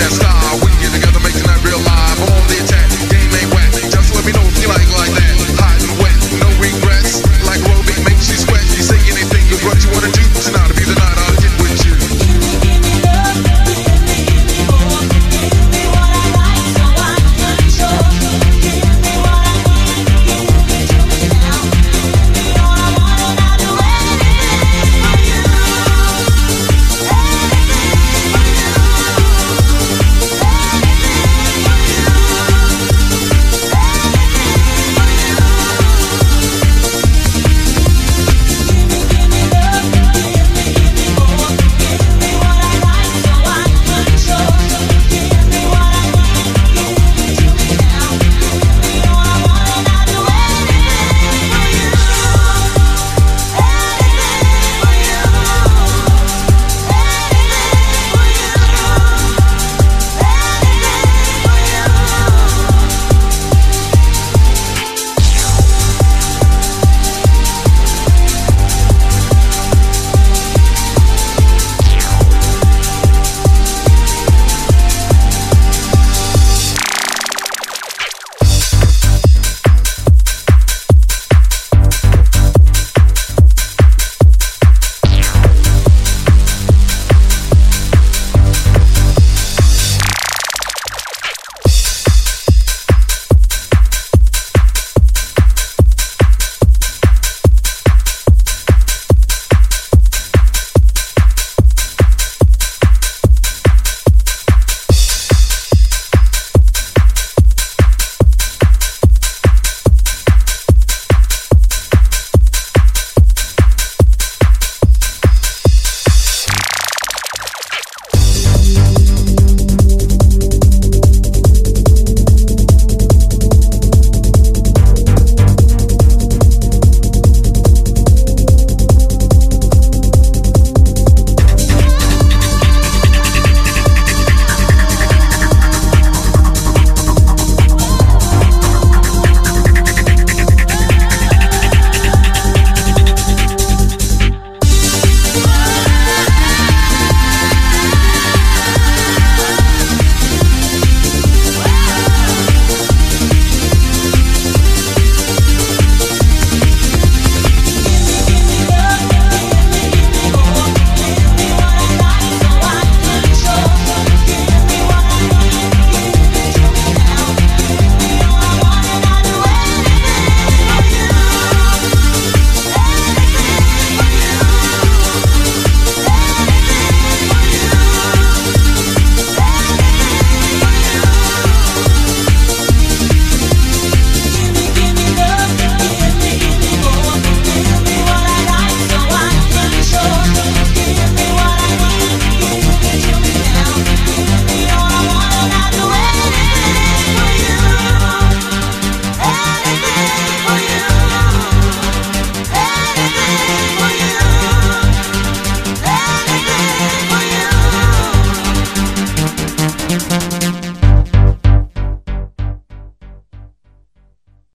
that style.